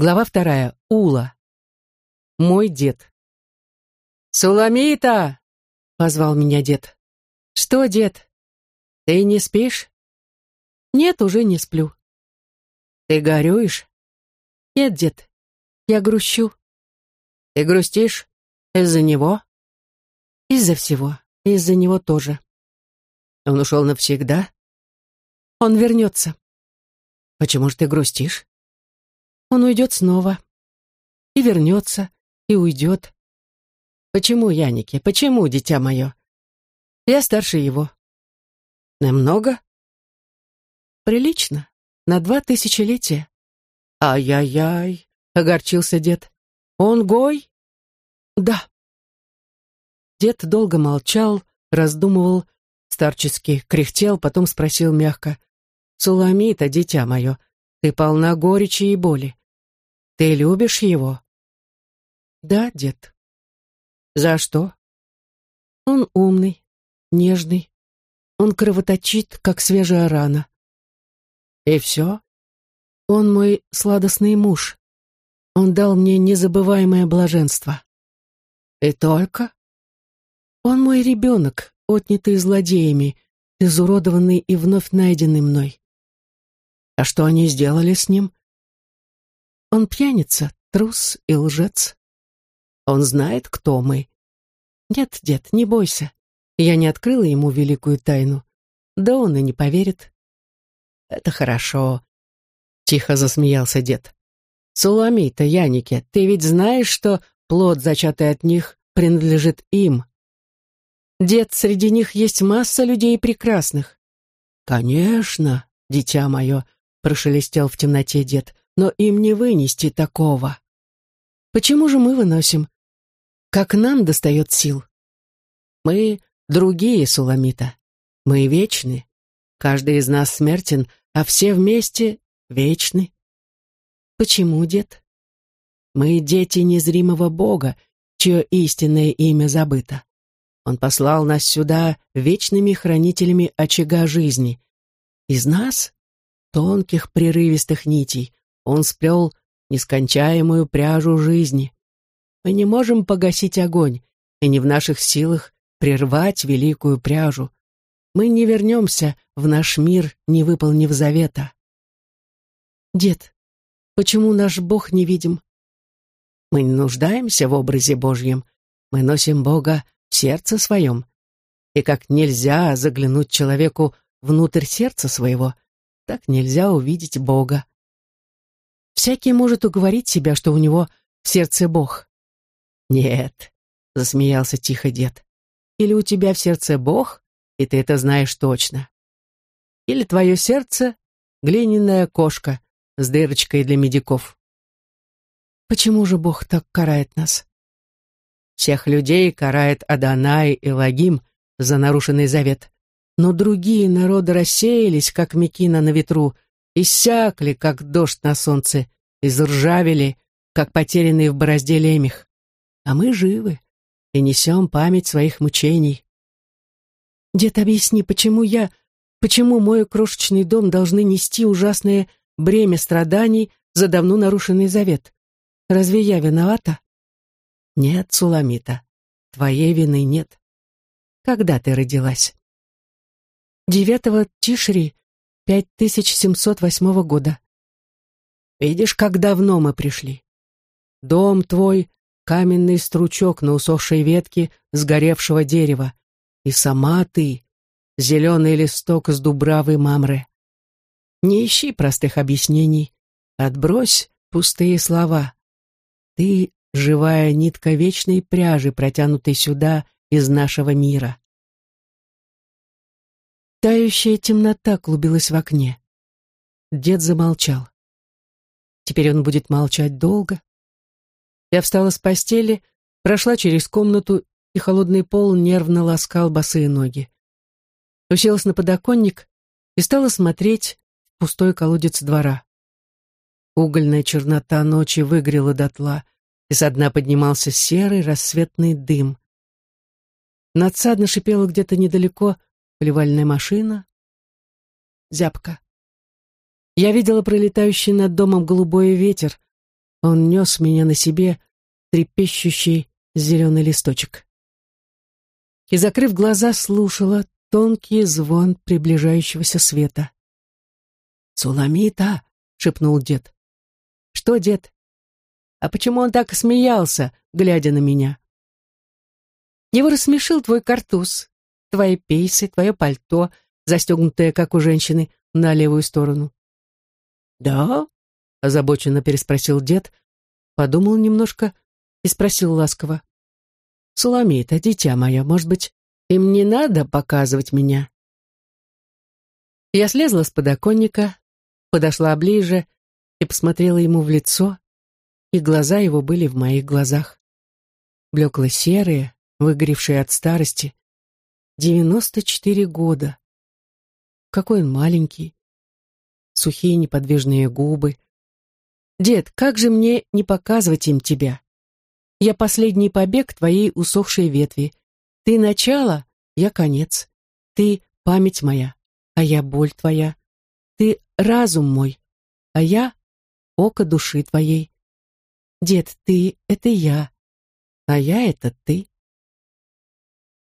Глава вторая. Ула. Мой дед. «Суламита!» — позвал меня дед. «Что, дед? Ты не спишь?» «Нет, уже не сплю». «Ты горюешь?» «Нет, дед, я грущу». «Ты грустишь? Из-за него?» «Из-за всего. Из-за него тоже». «Он ушел навсегда?» «Он вернется». «Почему же ты грустишь?» Он уйдет снова. И вернется, и уйдет. Почему, Яники, почему, дитя мое? Я старше его. Намного? Прилично. На два тысячелетия. Ай-яй-яй, огорчился дед. Он гой? Да. Дед долго молчал, раздумывал, старчески кряхтел, потом спросил мягко. «Суламита, дитя мое, ты полна горечи и боли. Ты любишь его? Да, дед. За что? Он умный, нежный. Он кровоточит, как свежая рана. И все? Он мой сладостный муж. Он дал мне незабываемое блаженство. И только? Он мой ребенок, отнятый злодеями, изуродованный и вновь найденный мной. А что они сделали с ним? Он пьяница, трус и лжец. Он знает, кто мы. Нет, дед, не бойся. Я не открыла ему великую тайну. Да он и не поверит. Это хорошо. Тихо засмеялся дед. Суламита, Янике, ты ведь знаешь, что плод, зачатый от них, принадлежит им. Дед, среди них есть масса людей прекрасных. Конечно, дитя мое, прошелестел в темноте дед но им не вынести такого. Почему же мы выносим? Как нам достает сил? Мы другие, Суламита. Мы вечны. Каждый из нас смертен, а все вместе вечны. Почему, дед? Мы дети незримого Бога, чье истинное имя забыто. Он послал нас сюда вечными хранителями очага жизни. Из нас, тонких прерывистых нитей, он сплел нескончаемую пряжу жизни. Мы не можем погасить огонь, и не в наших силах прервать великую пряжу. Мы не вернемся в наш мир, не выполнив завета. Дед, почему наш Бог не видим? Мы не нуждаемся в образе Божьем. Мы носим Бога в сердце своем. И как нельзя заглянуть человеку внутрь сердца своего, так нельзя увидеть Бога. Всякий может уговорить себя, что у него в сердце Бог. Нет, засмеялся тихо дед. Или у тебя в сердце Бог, и ты это знаешь точно. Или твое сердце — глиняная кошка с дырочкой для медиков. Почему же Бог так карает нас? Всех людей карает Адонай и Лагим за нарушенный завет. Но другие народы рассеялись, как мекина на ветру, иссякли, как дождь на солнце, изржавели, как потерянные в борозде лемех. А мы живы и несем память своих мучений. Дед, объясни, почему я, почему мой крошечный дом должны нести ужасное бремя страданий за давно нарушенный завет? Разве я виновата? Нет, Суламита, твоей вины нет. Когда ты родилась? Девятого Тишри 5708 года. Видишь, как давно мы пришли. Дом твой — каменный стручок на усохшей ветке сгоревшего дерева, и сама ты — зеленый листок с дубравы мамры. Не ищи простых объяснений, отбрось пустые слова. Ты — живая нитка вечной пряжи, протянутой сюда из нашего мира. Тающая темнота клубилась в окне. Дед замолчал. Теперь он будет молчать долго. Я встала с постели, прошла через комнату, и холодный пол нервно ласкал босые ноги. Уселась на подоконник и стала смотреть в пустой колодец двора. Угольная чернота ночи выгрела дотла, и со дна поднимался серый рассветный дым. Надсадно шипела где-то недалеко Поливальная машина. Зябка. Я видела пролетающий над домом голубой ветер. Он нес меня на себе, трепещущий зеленый листочек. И, закрыв глаза, слушала тонкий звон приближающегося света. «Суламита!» — шепнул дед. «Что, дед? А почему он так смеялся, глядя на меня?» «Его рассмешил твой картуз, твои пейсы, твое пальто, застегнутое, как у женщины, на левую сторону». «Да?» — озабоченно переспросил дед, подумал немножко и спросил ласково. «Суламита, дитя мое, может быть, им не надо показывать меня?» Я слезла с подоконника, подошла ближе и посмотрела ему в лицо, и глаза его были в моих глазах. Блекло-серые, выгоревшие от старости. Девяносто четыре года. Какой он маленький. Сухие неподвижные губы. Дед, как же мне не показывать им тебя? Я последний побег твоей усохшей ветви. Ты начало, я конец. Ты память моя, а я боль твоя. Ты разум мой, а я око души твоей. Дед, ты — это я, а я — это ты.